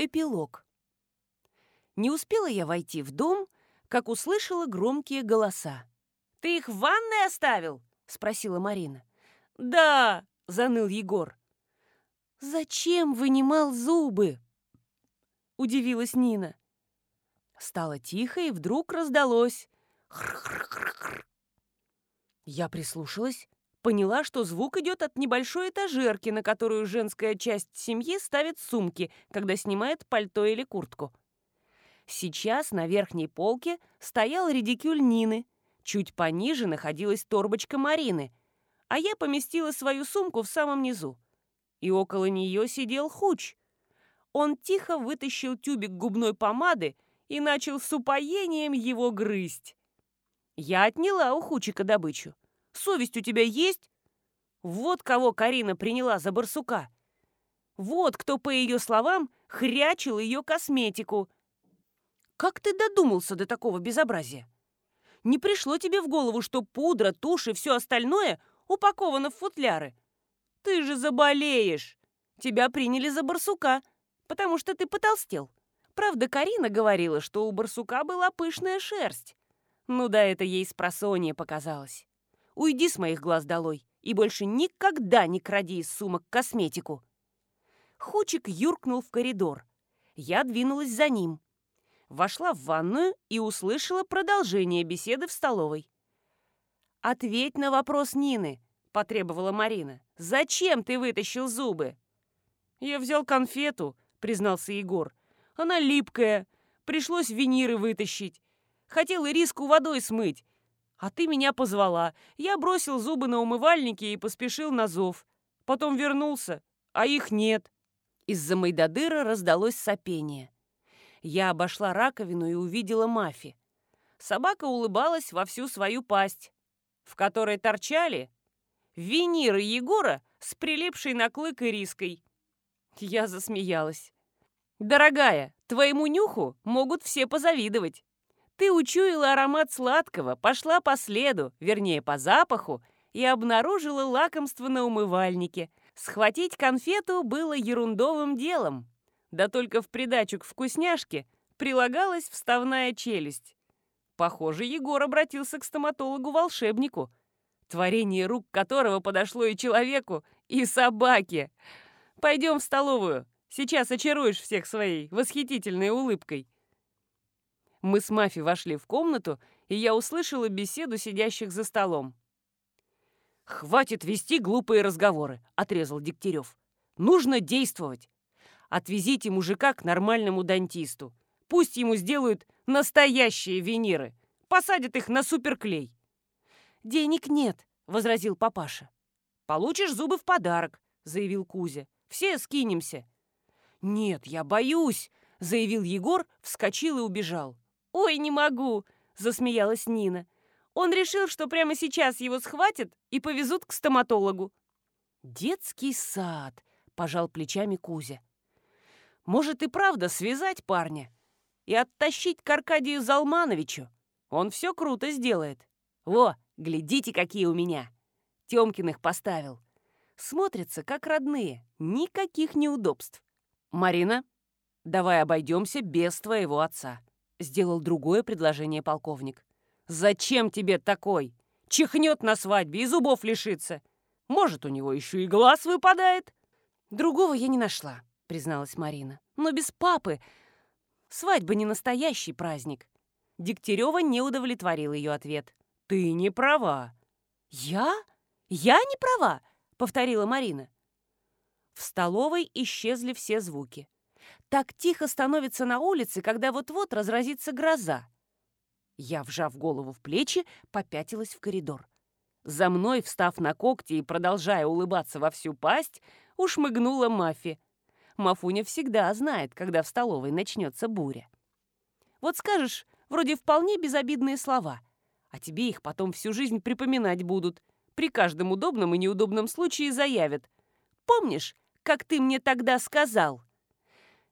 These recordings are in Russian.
Эпилог. Не успела я войти в дом, как услышала громкие голоса. «Ты их в ванной оставил?» — спросила Марина. «Да!» — заныл Егор. «Зачем вынимал зубы?» — удивилась Нина. Стало тихо, и вдруг раздалось. Хр-хр-хр-хр. Я прислушалась, поняла, что звук идет от небольшой этажерки, на которую женская часть семьи ставит сумки, когда снимает пальто или куртку. Сейчас на верхней полке стоял редикюль Нины, чуть пониже находилась торбочка Марины, а я поместила свою сумку в самом низу. И около нее сидел Хуч. Он тихо вытащил тюбик губной помады и начал с упоением его грызть. Я отняла у Хучика добычу. Совесть у тебя есть? Вот кого Карина приняла за барсука. Вот кто, по ее словам, хрячил ее косметику. Как ты додумался до такого безобразия? Не пришло тебе в голову, что пудра, тушь и все остальное упаковано в футляры? Ты же заболеешь. Тебя приняли за барсука, потому что ты потолстел. Правда, Карина говорила, что у барсука была пышная шерсть. Ну да, это ей с просонья показалось. Уйди с моих глаз долой и больше никогда не кради из сумок косметику. Хучик юркнул в коридор. Я двинулась за ним. Вошла в ванную и услышала продолжение беседы в столовой. «Ответь на вопрос Нины», — потребовала Марина. «Зачем ты вытащил зубы?» «Я взял конфету», — признался Егор. «Она липкая. Пришлось виниры вытащить. Хотел ириску водой смыть. А ты меня позвала. Я бросил зубы на умывальнике и поспешил на зов. Потом вернулся, а их нет. Из-за Майдадыра раздалось сопение. Я обошла раковину и увидела Мафи. Собака улыбалась во всю свою пасть, в которой торчали виниры Егора с прилипшей на клык ириской. Я засмеялась. «Дорогая, твоему нюху могут все позавидовать. Ты учуяла аромат сладкого, пошла по следу, вернее, по запаху, и обнаружила лакомство на умывальнике. Схватить конфету было ерундовым делом. Да только в придачу к вкусняшке прилагалась вставная челюсть. Похоже, Егор обратился к стоматологу-волшебнику, творение рук которого подошло и человеку, и собаке. Пойдем в столовую, сейчас очаруешь всех своей восхитительной улыбкой. Мы с Мафи вошли в комнату, и я услышала беседу сидящих за столом. «Хватит вести глупые разговоры», — отрезал Дегтярев. «Нужно действовать. Отвезите мужика к нормальному дантисту. Пусть ему сделают настоящие виниры. Посадят их на суперклей». «Денег нет», — возразил папаша. «Получишь зубы в подарок», — заявил Кузя. «Все скинемся». «Нет, я боюсь», — заявил Егор, вскочил и убежал. «Ой, не могу!» – засмеялась Нина. «Он решил, что прямо сейчас его схватят и повезут к стоматологу». «Детский сад!» – пожал плечами Кузя. «Может и правда связать парня и оттащить к Аркадию Залмановичу? Он все круто сделает. Во, глядите, какие у меня! Тёмкиных поставил. Смотрятся как родные, никаких неудобств. Марина, давай обойдемся без твоего отца». Сделал другое предложение полковник. «Зачем тебе такой? Чихнет на свадьбе и зубов лишится. Может, у него еще и глаз выпадает?» «Другого я не нашла», — призналась Марина. «Но без папы свадьба не настоящий праздник». Дегтярева не удовлетворил ее ответ. «Ты не права». «Я? Я не права?» — повторила Марина. В столовой исчезли все звуки. Так тихо становится на улице, когда вот-вот разразится гроза. Я, вжав голову в плечи, попятилась в коридор. За мной, встав на когти и продолжая улыбаться во всю пасть, ушмыгнула Мафи. Мафуня всегда знает, когда в столовой начнется буря. Вот скажешь, вроде вполне безобидные слова, а тебе их потом всю жизнь припоминать будут. При каждом удобном и неудобном случае заявят. «Помнишь, как ты мне тогда сказал?»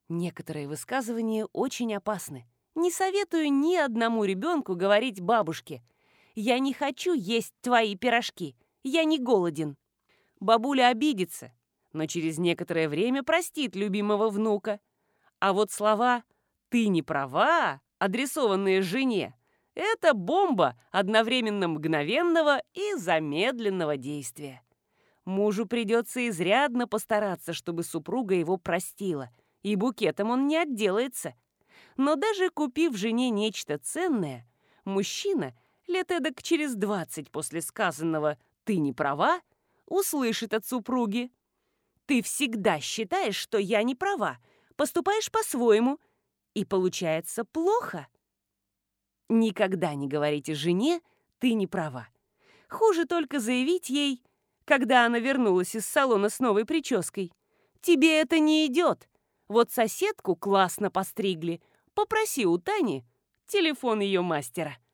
Некоторые высказывания очень опасны. Не советую ни одному ребенку говорить бабушке «Я не хочу есть твои пирожки, я не голоден». Бабуля обидится, но через некоторое время простит любимого внука. А вот слова «ты не права», адресованные жене, это бомба одновременно мгновенного и замедленного действия. Мужу придется изрядно постараться, чтобы супруга его простила, и букетом он не отделается. Но даже купив жене нечто ценное, мужчина лет эдак через двадцать после сказанного «ты не права» услышит от супруги «ты всегда считаешь, что я не права, поступаешь по-своему, и получается плохо». Никогда не говорите жене «ты не права». Хуже только заявить ей, когда она вернулась из салона с новой прической. «Тебе это не идет. Вот соседку классно постригли. Попроси у Тани телефон ее мастера».